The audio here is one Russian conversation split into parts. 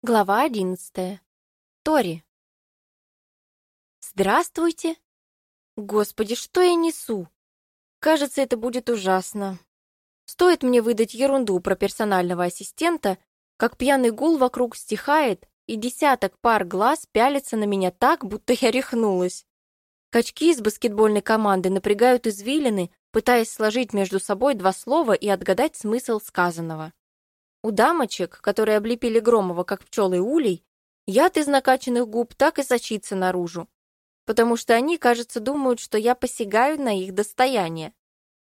Глава одиннадцатая. Тори. Здравствуйте. Господи, что я несу? Кажется, это будет ужасно. Стоит мне выдать ерунду про персонального ассистента, как пьяный гул вокруг стихает, и десяток пар глаз пялятся на меня так, будто я рехнулась. Качки из баскетбольной команды напрягают извилины, пытаясь сложить между собой два слова и отгадать смысл сказанного. У дамочек, которые облепили Громова, как пчелы улей, яд из накачанных губ так и сочится наружу, потому что они, кажется, думают, что я посягаю на их достояние.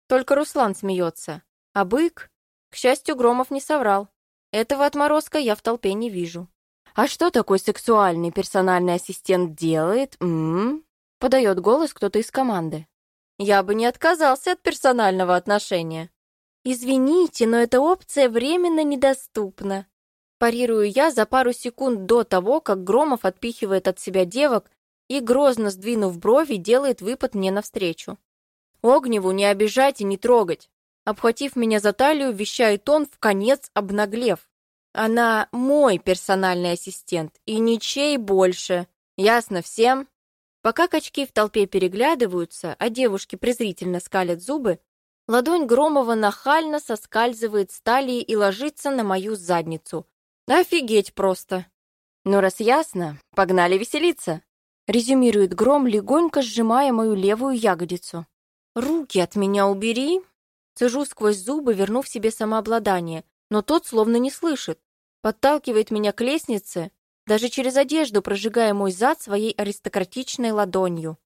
Только Руслан смеется, а бык, к счастью, Громов не соврал. Этого отморозка я в толпе не вижу. «А что такой сексуальный персональный ассистент делает?» М -м -м Подает голос кто-то из команды. «Я бы не отказался от персонального отношения». «Извините, но эта опция временно недоступна». Парирую я за пару секунд до того, как Громов отпихивает от себя девок и, грозно сдвинув брови, делает выпад мне навстречу. «Огневу не обижать и не трогать!» Обхватив меня за талию, вещает он, в конец обнаглев. «Она мой персональный ассистент, и ничей больше. Ясно всем?» Пока качки в толпе переглядываются, а девушки презрительно скалят зубы, Ладонь Громова нахально соскальзывает с талии и ложится на мою задницу. Офигеть просто. Ну, раз ясно, погнали веселиться. Резюмирует Гром, легонько сжимая мою левую ягодицу. Руки от меня убери. Цежу сквозь зубы, вернув себе самообладание, но тот словно не слышит. Подталкивает меня к лестнице, даже через одежду прожигая мой зад своей аристократичной ладонью.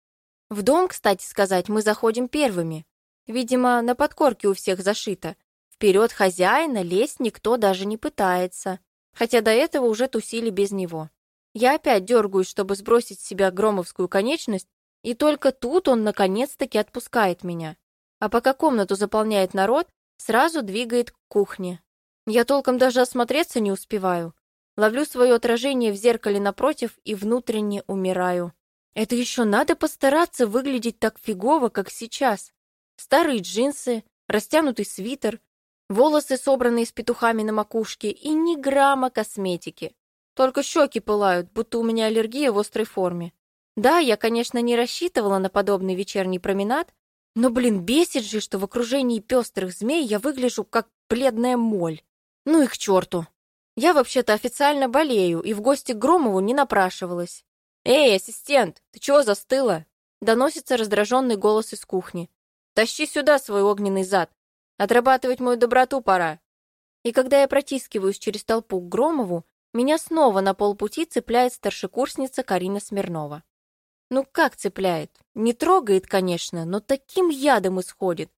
В дом, кстати сказать, мы заходим первыми. Видимо, на подкорке у всех зашито. Вперед хозяина лезть никто даже не пытается. Хотя до этого уже тусили без него. Я опять дергаюсь, чтобы сбросить с себя громовскую конечность, и только тут он наконец-таки отпускает меня. А пока комнату заполняет народ, сразу двигает к кухне. Я толком даже осмотреться не успеваю. Ловлю свое отражение в зеркале напротив и внутренне умираю. Это еще надо постараться выглядеть так фигово, как сейчас. Старые джинсы, растянутый свитер, волосы, собранные с петухами на макушке, и ни грамма косметики. Только щеки пылают, будто у меня аллергия в острой форме. Да, я, конечно, не рассчитывала на подобный вечерний променад, но, блин, бесит же, что в окружении пестрых змей я выгляжу как бледная моль. Ну и к черту. Я вообще-то официально болею и в гости к Громову не напрашивалась. «Эй, ассистент, ты чего застыла?» Доносится раздраженный голос из кухни. Тащи сюда свой огненный зад. Отрабатывать мою доброту пора. И когда я протискиваюсь через толпу к Громову, меня снова на полпути цепляет старшекурсница Карина Смирнова. Ну как цепляет? Не трогает, конечно, но таким ядом исходит.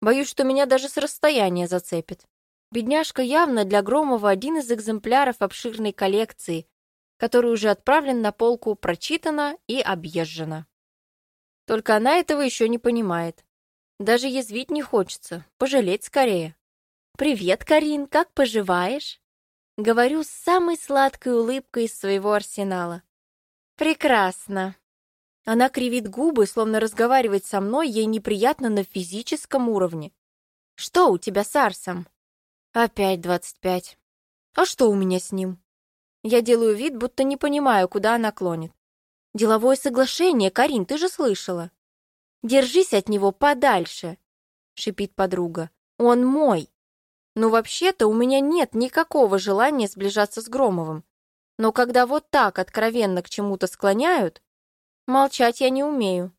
Боюсь, что меня даже с расстояния зацепит. Бедняжка явно для Громова один из экземпляров обширной коллекции, который уже отправлен на полку прочитано и объезжено. Только она этого еще не понимает. Даже язвить не хочется, пожалеть скорее. «Привет, Карин, как поживаешь?» Говорю с самой сладкой улыбкой из своего арсенала. «Прекрасно». Она кривит губы, словно разговаривать со мной ей неприятно на физическом уровне. «Что у тебя с Арсом?» «Опять двадцать пять». «А что у меня с ним?» Я делаю вид, будто не понимаю, куда она клонит. «Деловое соглашение, Карин, ты же слышала». Держись от него подальше, шипит подруга. Он мой. Ну, вообще-то, у меня нет никакого желания сближаться с Громовым. Но когда вот так откровенно к чему-то склоняют, молчать я не умею.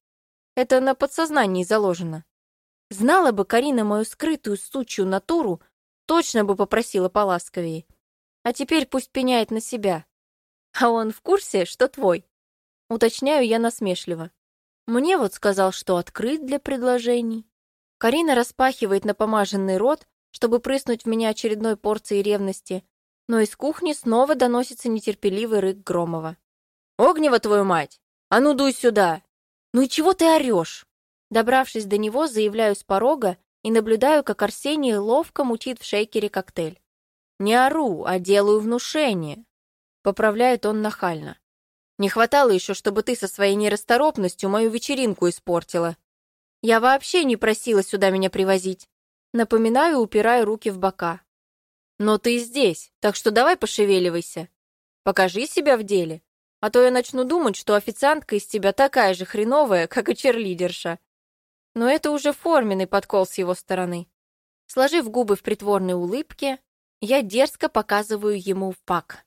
Это на подсознании заложено. Знала бы Карина мою скрытую сучью натуру, точно бы попросила поласковее. А теперь пусть пеняет на себя. А он в курсе, что твой? Уточняю я насмешливо. Мне вот сказал, что открыт для предложений. Карина распахивает напомаженный рот, чтобы прыснуть в меня очередной порцией ревности, но из кухни снова доносится нетерпеливый рык Громова. «Огнева, твою мать! А ну дуй сюда!» «Ну и чего ты орешь?» Добравшись до него, заявляю с порога и наблюдаю, как Арсений ловко мутит в шейкере коктейль. «Не ору, а делаю внушение», — поправляет он нахально. Не хватало еще, чтобы ты со своей нерасторопностью мою вечеринку испортила. Я вообще не просила сюда меня привозить. Напоминаю, упирая руки в бока. Но ты здесь, так что давай пошевеливайся. Покажи себя в деле, а то я начну думать, что официантка из тебя такая же хреновая, как и черлидерша. Но это уже форменный подкол с его стороны. Сложив губы в притворной улыбке, я дерзко показываю ему фак.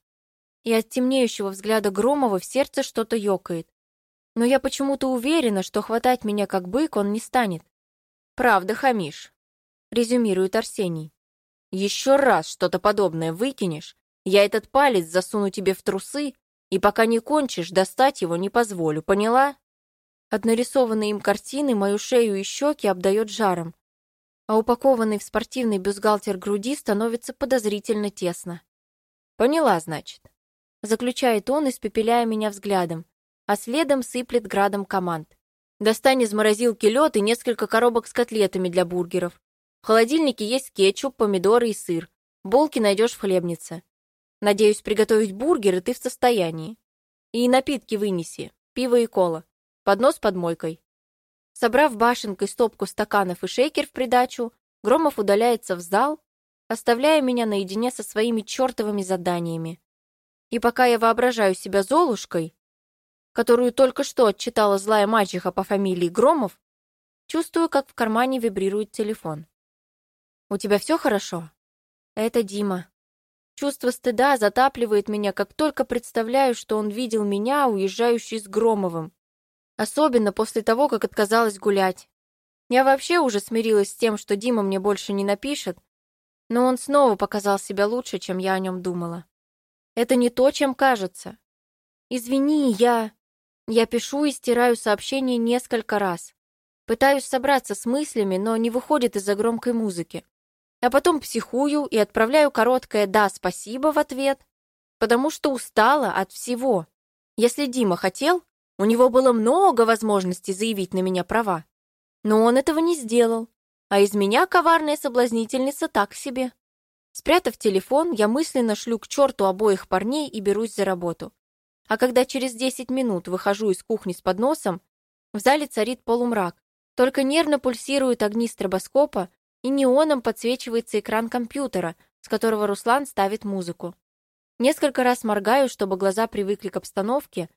И от темнеющего взгляда Громова в сердце что-то ёкает. Но я почему-то уверена, что хватать меня как бык он не станет. «Правда, хамишь», — резюмирует Арсений. «Еще раз что-то подобное выкинешь, я этот палец засуну тебе в трусы, и пока не кончишь, достать его не позволю, поняла?» От нарисованной им картины мою шею и щеки обдает жаром, а упакованный в спортивный бюстгальтер груди становится подозрительно тесно. «Поняла, значит», — заключает он, испепеляя меня взглядом, а следом сыплет градом команд. «Достань из морозилки лед и несколько коробок с котлетами для бургеров. В холодильнике есть кетчуп, помидоры и сыр. Булки найдешь в хлебнице. Надеюсь, приготовить бургеры ты в состоянии. И напитки вынеси, пиво и кола. Поднос под мойкой. Собрав башенкой стопку стаканов и шейкер в придачу, Громов удаляется в зал, оставляя меня наедине со своими чертовыми заданиями. И пока я воображаю себя Золушкой, которую только что отчитала злая мачеха по фамилии Громов, чувствую, как в кармане вибрирует телефон. «У тебя все хорошо?» «Это Дима», Чувство стыда затапливает меня, как только представляю, что он видел меня, уезжающей с Громовым. Особенно после того, как отказалась гулять. Я вообще уже смирилась с тем, что Дима мне больше не напишет, но он снова показал себя лучше, чем я о нем думала. Это не то, чем кажется. Извини, я... Я пишу и стираю сообщение несколько раз. Пытаюсь собраться с мыслями, но не выходит из-за громкой музыки а потом психую и отправляю короткое «да, спасибо» в ответ, потому что устала от всего. Если Дима хотел, у него было много возможностей заявить на меня права. Но он этого не сделал, а из меня коварная соблазнительница так себе. Спрятав телефон, я мысленно шлю к черту обоих парней и берусь за работу. А когда через 10 минут выхожу из кухни с подносом, в зале царит полумрак, только нервно пульсируют огни стробоскопа, и неоном подсвечивается экран компьютера, с которого Руслан ставит музыку. Несколько раз моргаю, чтобы глаза привыкли к обстановке,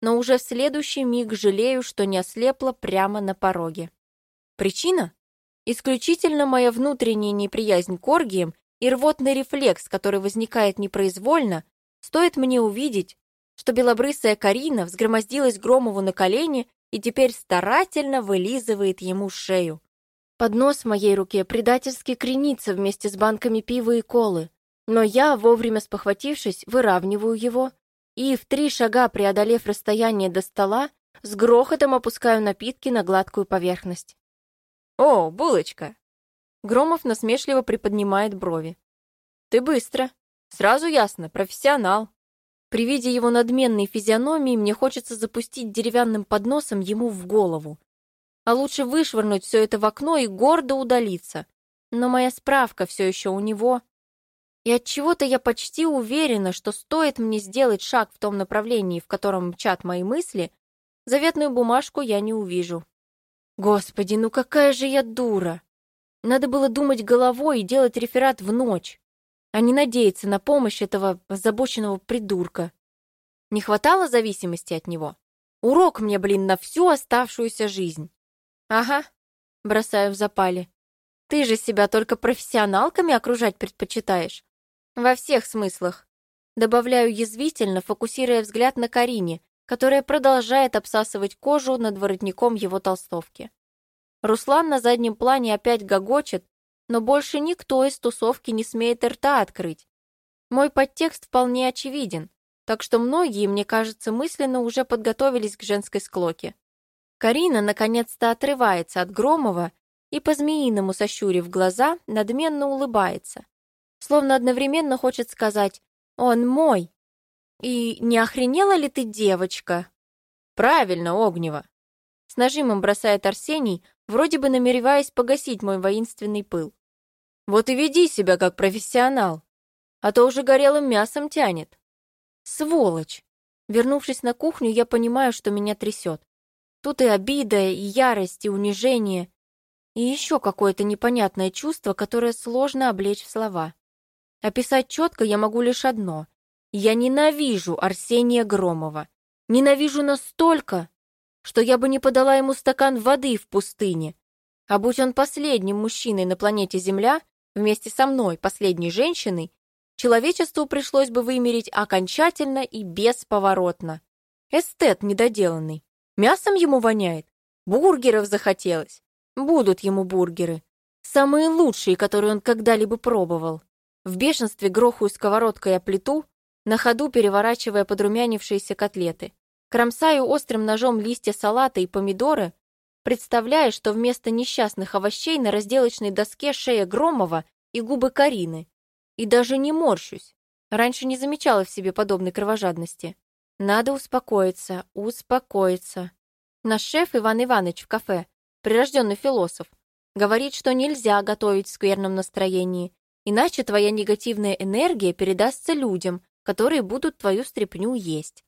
но уже в следующий миг жалею, что не ослепла прямо на пороге. Причина? Исключительно моя внутренняя неприязнь к оргиям и рвотный рефлекс, который возникает непроизвольно, стоит мне увидеть, что белобрысая Карина взгромоздилась Громову на колени и теперь старательно вылизывает ему шею. Поднос в моей руке предательски кренится вместе с банками пива и колы, но я, вовремя спохватившись, выравниваю его и, в три шага преодолев расстояние до стола, с грохотом опускаю напитки на гладкую поверхность. «О, булочка!» Громов насмешливо приподнимает брови. «Ты быстро. Сразу ясно, профессионал». При виде его надменной физиономии мне хочется запустить деревянным подносом ему в голову, а лучше вышвырнуть все это в окно и гордо удалиться. Но моя справка все еще у него. И от чего то я почти уверена, что стоит мне сделать шаг в том направлении, в котором мчат мои мысли, заветную бумажку я не увижу. Господи, ну какая же я дура! Надо было думать головой и делать реферат в ночь, а не надеяться на помощь этого озабоченного придурка. Не хватало зависимости от него? Урок мне, блин, на всю оставшуюся жизнь. «Ага», — бросаю в запале. «Ты же себя только профессионалками окружать предпочитаешь?» «Во всех смыслах». Добавляю язвительно, фокусируя взгляд на Карине, которая продолжает обсасывать кожу над воротником его толстовки. Руслан на заднем плане опять гогочет, но больше никто из тусовки не смеет рта открыть. Мой подтекст вполне очевиден, так что многие, мне кажется, мысленно уже подготовились к женской склоке. Карина наконец-то отрывается от Громова и, по-змеиному сощурив глаза, надменно улыбается. Словно одновременно хочет сказать «Он мой!» «И не охренела ли ты, девочка?» «Правильно, Огнева!» С нажимом бросает Арсений, вроде бы намереваясь погасить мой воинственный пыл. «Вот и веди себя как профессионал, а то уже горелым мясом тянет». «Сволочь!» Вернувшись на кухню, я понимаю, что меня трясет. Тут и обида, и ярость, и унижение, и еще какое-то непонятное чувство, которое сложно облечь в слова. Описать четко я могу лишь одно. Я ненавижу Арсения Громова. Ненавижу настолько, что я бы не подала ему стакан воды в пустыне. А будь он последним мужчиной на планете Земля, вместе со мной, последней женщиной, человечеству пришлось бы вымереть окончательно и бесповоротно. Эстет недоделанный. Мясом ему воняет. Бургеров захотелось. Будут ему бургеры. Самые лучшие, которые он когда-либо пробовал. В бешенстве грохаю сковородкой о плиту, на ходу переворачивая подрумянившиеся котлеты. Кромсаю острым ножом листья салата и помидоры, представляя, что вместо несчастных овощей на разделочной доске шея Громова и губы Карины. И даже не морщусь. Раньше не замечала в себе подобной кровожадности. Надо успокоиться, успокоиться. Наш шеф Иван Иванович в кафе, прирожденный философ, говорит, что нельзя готовить в скверном настроении, иначе твоя негативная энергия передастся людям, которые будут твою стряпню есть.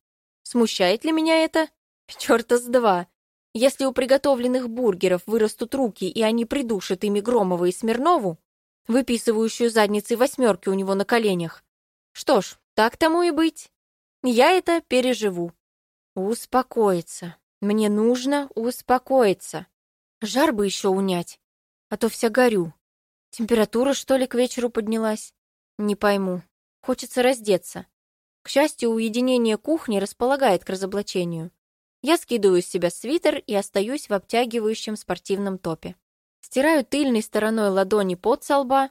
Смущает ли меня это? Чёрта с два. Если у приготовленных бургеров вырастут руки, и они придушат ими Громова и Смирнову, выписывающую задницы восьмерки у него на коленях, что ж, так тому и быть. Я это переживу. Успокоиться. Мне нужно успокоиться. Жар бы еще унять, а то вся горю. Температура, что ли, к вечеру поднялась? Не пойму. Хочется раздеться. К счастью, уединение кухни располагает к разоблачению. Я скидываю с себя свитер и остаюсь в обтягивающем спортивном топе. Стираю тыльной стороной ладони под со лба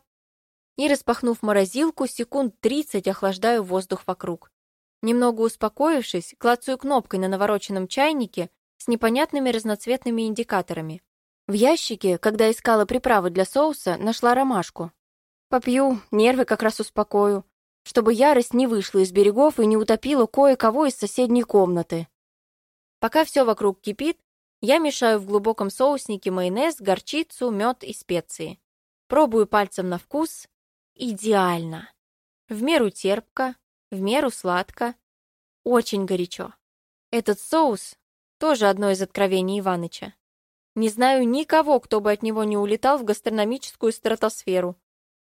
и, распахнув морозилку, секунд 30 охлаждаю воздух вокруг. Немного успокоившись, клацаю кнопкой на навороченном чайнике с непонятными разноцветными индикаторами. В ящике, когда искала приправы для соуса, нашла ромашку. Попью, нервы как раз успокою, чтобы ярость не вышла из берегов и не утопила кое-кого из соседней комнаты. Пока все вокруг кипит, я мешаю в глубоком соуснике майонез, горчицу, мед и специи. Пробую пальцем на вкус. Идеально. В меру терпко, в меру сладко. Очень горячо. Этот соус — тоже одно из откровений Иваныча. Не знаю никого, кто бы от него не улетал в гастрономическую стратосферу.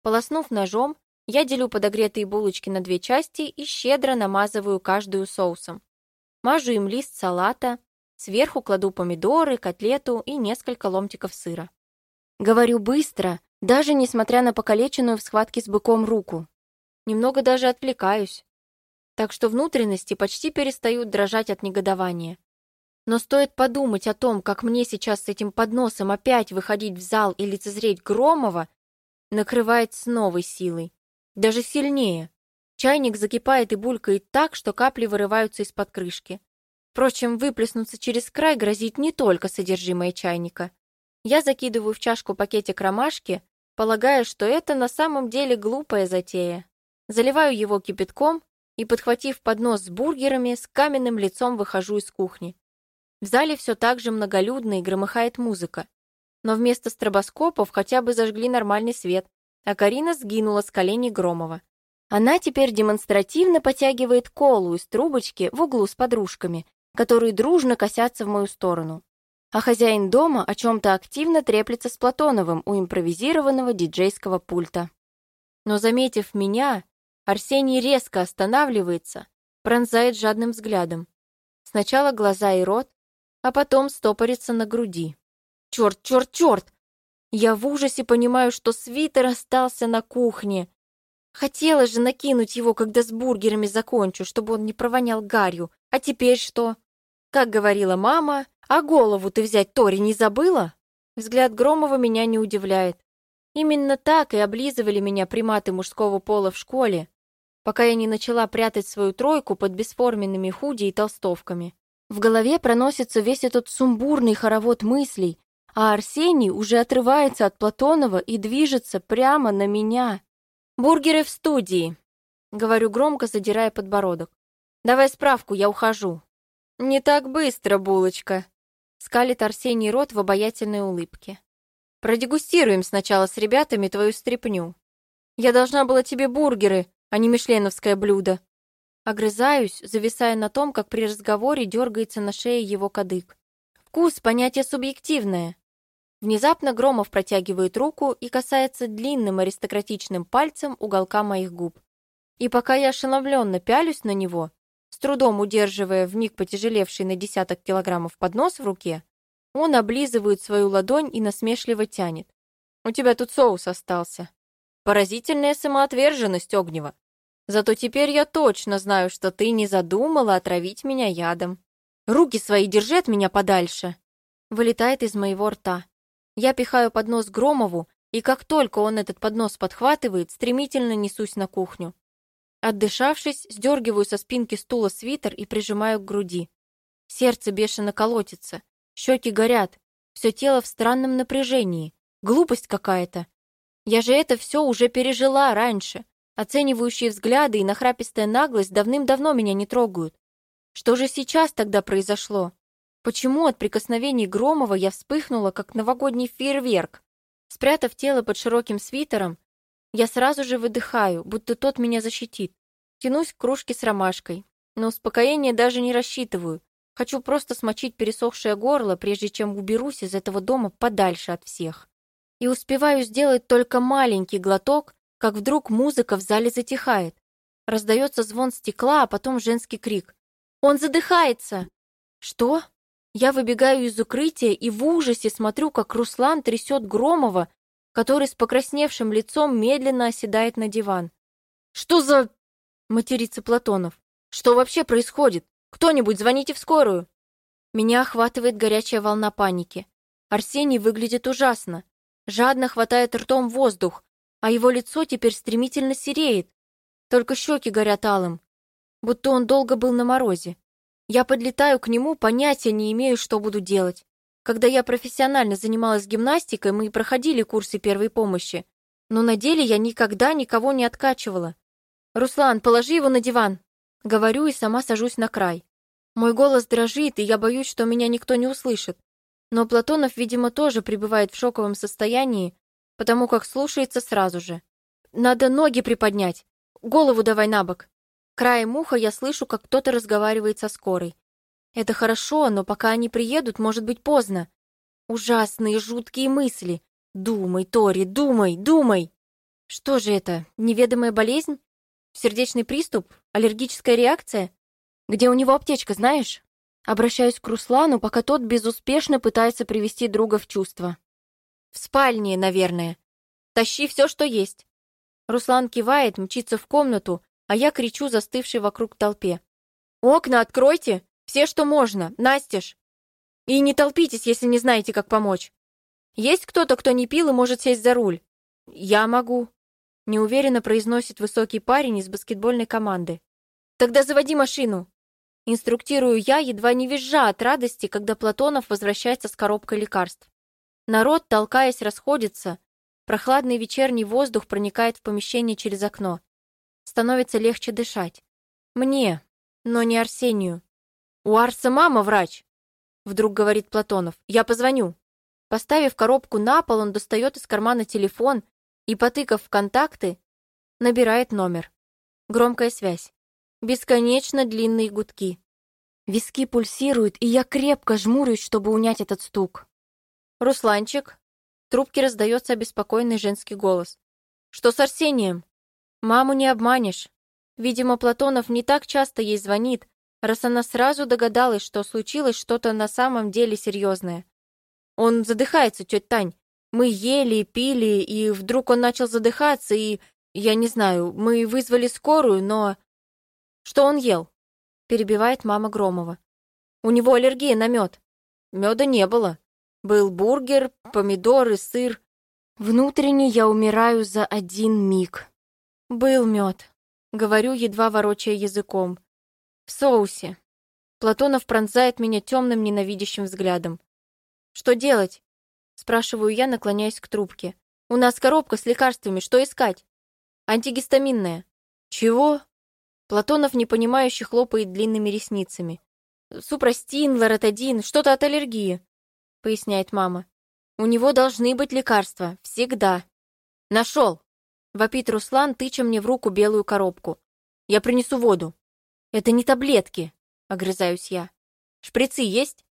Полоснув ножом, я делю подогретые булочки на две части и щедро намазываю каждую соусом. Мажу им лист салата, сверху кладу помидоры, котлету и несколько ломтиков сыра. Говорю быстро, даже несмотря на покалеченную в схватке с быком руку. Немного даже отвлекаюсь. Так что внутренности почти перестают дрожать от негодования. Но стоит подумать о том, как мне сейчас с этим подносом опять выходить в зал и лицезреть Громова, накрывает с новой силой. Даже сильнее. Чайник закипает и булькает так, что капли вырываются из-под крышки. Впрочем, выплеснуться через край грозит не только содержимое чайника. Я закидываю в чашку пакетик ромашки, полагая, что это на самом деле глупая затея. Заливаю его кипятком и, подхватив поднос с бургерами, с каменным лицом выхожу из кухни. В зале все так же многолюдно и громыхает музыка. Но вместо стробоскопов хотя бы зажгли нормальный свет, а Карина сгинула с коленей Громова. Она теперь демонстративно потягивает колу из трубочки в углу с подружками, которые дружно косятся в мою сторону. А хозяин дома о чем-то активно треплется с Платоновым у импровизированного диджейского пульта. Но, заметив меня, Арсений резко останавливается, пронзает жадным взглядом. Сначала глаза и рот, а потом стопорится на груди. Черт, черт, черт! Я в ужасе понимаю, что свитер остался на кухне. Хотела же накинуть его, когда с бургерами закончу, чтобы он не провонял гарью. А теперь что? Как говорила мама, а голову ты взять Тори не забыла? Взгляд Громова меня не удивляет. Именно так и облизывали меня приматы мужского пола в школе, пока я не начала прятать свою тройку под бесформенными худи и толстовками. В голове проносится весь этот сумбурный хоровод мыслей, а Арсений уже отрывается от Платонова и движется прямо на меня. «Бургеры в студии», — говорю громко, задирая подбородок. «Давай справку, я ухожу». «Не так быстро, булочка», — скалит Арсений рот в обаятельной улыбке. «Продегустируем сначала с ребятами твою стряпню. Я должна была тебе бургеры, а не мишленовское блюдо. Огрызаюсь, зависая на том, как при разговоре дергается на шее его кадык. Вкус — понятие субъективное. Внезапно Громов протягивает руку и касается длинным аристократичным пальцем уголка моих губ. И пока я ошеломленно пялюсь на него, с трудом удерживая вмиг потяжелевший на десяток килограммов поднос в руке, он облизывает свою ладонь и насмешливо тянет. «У тебя тут соус остался». Поразительная самоотверженность Огнева. Зато теперь я точно знаю, что ты не задумала отравить меня ядом. Руки свои держи от меня подальше. Вылетает из моего рта. Я пихаю поднос Громову, и как только он этот поднос подхватывает, стремительно несусь на кухню. Отдышавшись, сдергиваю со спинки стула свитер и прижимаю к груди. Сердце бешено колотится, щеки горят, все тело в странном напряжении. Глупость какая-то. Я же это все уже пережила раньше. Оценивающие взгляды и нахрапистая наглость давным-давно меня не трогают. Что же сейчас тогда произошло? Почему от прикосновений Громова я вспыхнула, как новогодний фейерверк? Спрятав тело под широким свитером, я сразу же выдыхаю, будто тот меня защитит. Тянусь к кружке с ромашкой. Но успокоение даже не рассчитываю. Хочу просто смочить пересохшее горло, прежде чем уберусь из этого дома подальше от всех. И успеваю сделать только маленький глоток, как вдруг музыка в зале затихает. Раздается звон стекла, а потом женский крик. «Он задыхается!» «Что?» Я выбегаю из укрытия и в ужасе смотрю, как Руслан трясет Громова, который с покрасневшим лицом медленно оседает на диван. «Что за...» — матерится Платонов. «Что вообще происходит? Кто-нибудь звоните в скорую!» Меня охватывает горячая волна паники. Арсений выглядит ужасно. Жадно хватает ртом воздух, а его лицо теперь стремительно сереет. Только щеки горят алым, будто он долго был на морозе. Я подлетаю к нему, понятия не имею, что буду делать. Когда я профессионально занималась гимнастикой, мы проходили курсы первой помощи. Но на деле я никогда никого не откачивала. «Руслан, положи его на диван!» Говорю и сама сажусь на край. Мой голос дрожит, и я боюсь, что меня никто не услышит. Но Платонов, видимо, тоже пребывает в шоковом состоянии, потому как слушается сразу же. «Надо ноги приподнять! Голову давай на бок!» Краем уха я слышу, как кто-то разговаривает со скорой. Это хорошо, но пока они приедут, может быть поздно. Ужасные, жуткие мысли. Думай, Тори, думай, думай. Что же это? Неведомая болезнь? Сердечный приступ? Аллергическая реакция? Где у него аптечка, знаешь? Обращаюсь к Руслану, пока тот безуспешно пытается привести друга в чувство. В спальне, наверное. Тащи все, что есть. Руслан кивает, мчится в комнату, а я кричу застывшей вокруг толпе. «Окна откройте! Все, что можно! Настежь! И не толпитесь, если не знаете, как помочь. Есть кто-то, кто не пил и может сесть за руль? Я могу. Неуверенно произносит высокий парень из баскетбольной команды. Тогда заводи машину. Инструктирую я, едва не визжа от радости, когда Платонов возвращается с коробкой лекарств. Народ, толкаясь, расходится. Прохладный вечерний воздух проникает в помещение через окно. Становится легче дышать. Мне, но не Арсению. «У Арса мама врач!» Вдруг говорит Платонов. «Я позвоню». Поставив коробку на пол, он достает из кармана телефон и, потыкав в контакты, набирает номер. Громкая связь. Бесконечно длинные гудки. Виски пульсируют, и я крепко жмурюсь, чтобы унять этот стук. «Русланчик?» В трубке раздается обеспокоенный женский голос. «Что с Арсением?» «Маму не обманешь. Видимо, Платонов не так часто ей звонит, раз она сразу догадалась, что случилось что-то на самом деле серьезное. Он задыхается, тетя Тань. Мы ели, пили, и вдруг он начал задыхаться, и... Я не знаю, мы вызвали скорую, но... Что он ел? Перебивает мама Громова. У него аллергия на мед. Меда не было. Был бургер, помидоры, сыр. Внутренне я умираю за один миг. Был мед. Говорю, едва ворочая языком. В соусе. Платонов пронзает меня темным ненавидящим взглядом. «Что делать?» Спрашиваю я, наклоняясь к трубке. «У нас коробка с лекарствами, что искать?» «Антигистаминная». «Чего?» Платонов непонимающе хлопает длинными ресницами. «Супрастин, лоротадин, что-то от аллергии», — поясняет мама. «У него должны быть лекарства. Всегда». «Нашел!» — вопит Руслан, тыча мне в руку белую коробку. «Я принесу воду». «Это не таблетки», — огрызаюсь я. «Шприцы есть?»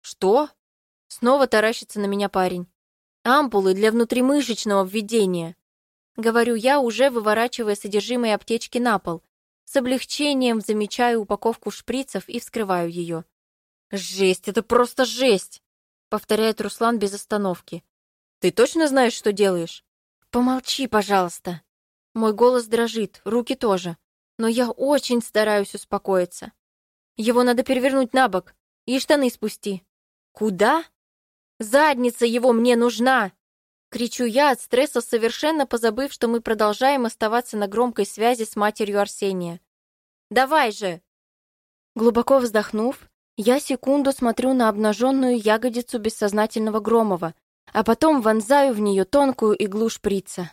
«Что?» Снова таращится на меня парень. «Ампулы для внутримышечного введения». Говорю я, уже выворачивая содержимое аптечки на пол. С облегчением замечаю упаковку шприцев и вскрываю ее. «Жесть, это просто жесть!» Повторяет Руслан без остановки. «Ты точно знаешь, что делаешь?» «Помолчи, пожалуйста». Мой голос дрожит, руки тоже. Но я очень стараюсь успокоиться. Его надо перевернуть на бок и штаны спусти. Куда? Задница его мне нужна! Кричу я от стресса, совершенно позабыв, что мы продолжаем оставаться на громкой связи с матерью Арсения. «Давай же!» Глубоко вздохнув, я секунду смотрю на обнаженную ягодицу бессознательного Громова, а потом вонзаю в нее тонкую иглу шприца.